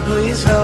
Please help.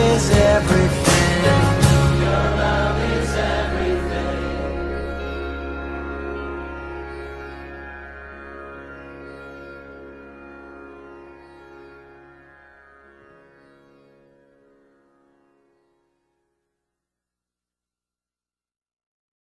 always